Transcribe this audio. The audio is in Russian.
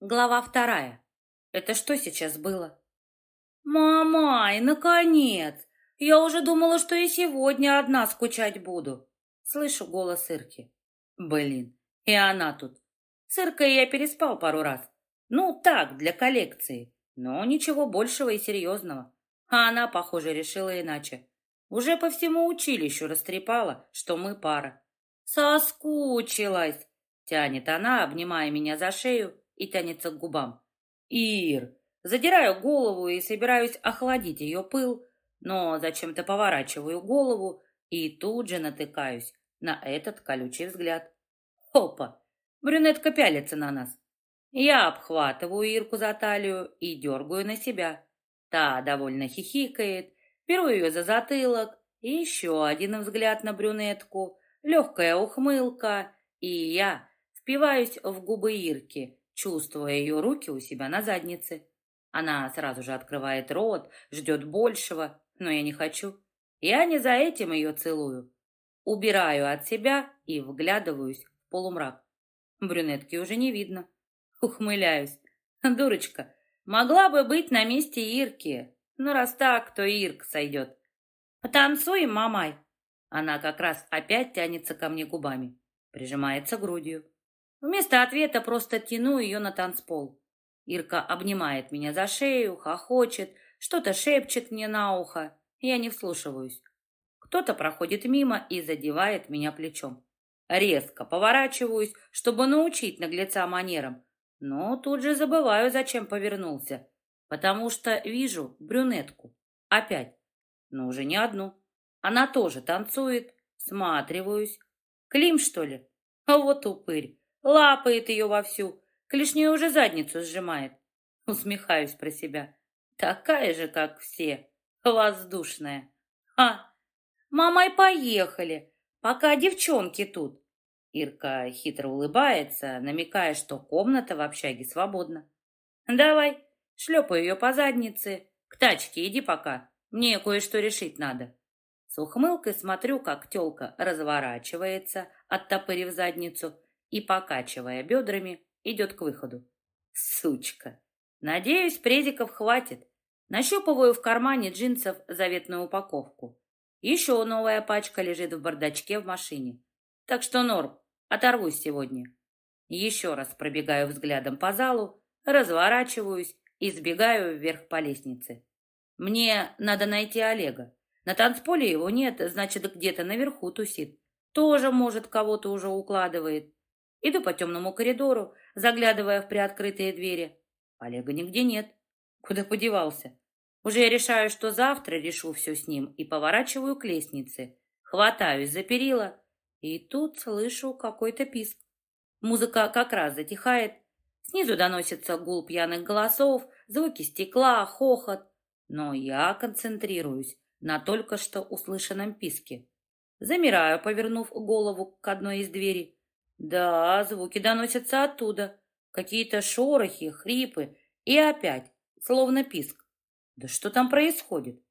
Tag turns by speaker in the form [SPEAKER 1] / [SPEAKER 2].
[SPEAKER 1] Глава вторая. Это что сейчас было? «Мамай, наконец! Я уже думала, что и сегодня одна скучать буду!» Слышу голос Ирки. Блин, и она тут. С Иркой я переспал пару раз. Ну, так, для коллекции. Но ничего большего и серьезного. А она, похоже, решила иначе. Уже по всему училищу растрепала, что мы пара. «Соскучилась!» — тянет она, обнимая меня за шею и тянется к губам. «Ир!» Задираю голову и собираюсь охладить ее пыл, но зачем-то поворачиваю голову и тут же натыкаюсь на этот колючий взгляд. Опа! Брюнетка пялится на нас. Я обхватываю Ирку за талию и дергаю на себя. Та довольно хихикает, беру ее за затылок, и еще один взгляд на брюнетку, легкая ухмылка, и я впиваюсь в губы Ирки, чувствуя ее руки у себя на заднице. Она сразу же открывает рот, ждет большего, но я не хочу. Я не за этим ее целую. Убираю от себя и вглядываюсь в полумрак. Брюнетки уже не видно. Ухмыляюсь. Дурочка, могла бы быть на месте Ирки. Но раз так, то Ирк сойдет. Потанцуем, мамай. Она как раз опять тянется ко мне губами, прижимается грудью. Вместо ответа просто тяну ее на танцпол. Ирка обнимает меня за шею, хохочет, что-то шепчет мне на ухо. Я не вслушиваюсь. Кто-то проходит мимо и задевает меня плечом. Резко поворачиваюсь, чтобы научить наглеца манерам, но тут же забываю, зачем повернулся, потому что вижу брюнетку. Опять. Но уже не одну. Она тоже танцует. Сматриваюсь. Клим, что ли? А вот упырь. Лапает ее вовсю. Клешней уже задницу сжимает. Усмехаюсь про себя. Такая же, как все. Воздушная. Ха! Мамой поехали, пока девчонки тут. Ирка хитро улыбается, намекая, что комната в общаге свободна. Давай, шлепаю ее по заднице. К тачке иди пока. Мне кое-что решить надо. С ухмылкой смотрю, как тёлка разворачивается, оттопырив задницу, и, покачивая бедрами, идет к выходу. Сучка! Надеюсь, презиков хватит. Нащупываю в кармане джинсов заветную упаковку. Еще новая пачка лежит в бардачке в машине. Так что, Норм, оторвусь сегодня. Еще раз пробегаю взглядом по залу, разворачиваюсь и сбегаю вверх по лестнице. Мне надо найти Олега. На танцполе его нет, значит, где-то наверху тусит. Тоже, может, кого-то уже укладывает. Иду по темному коридору, заглядывая в приоткрытые двери. Олега нигде нет. Куда подевался? Уже я решаю, что завтра решу все с ним и поворачиваю к лестнице. Хватаюсь за перила, и тут слышу какой-то писк. Музыка как раз затихает. Снизу доносится гул пьяных голосов, звуки стекла, хохот. Но я концентрируюсь на только что услышанном писке. Замираю, повернув голову к одной из дверей. Да, звуки доносятся оттуда. Какие-то шорохи, хрипы и опять, словно писк. Да что там происходит?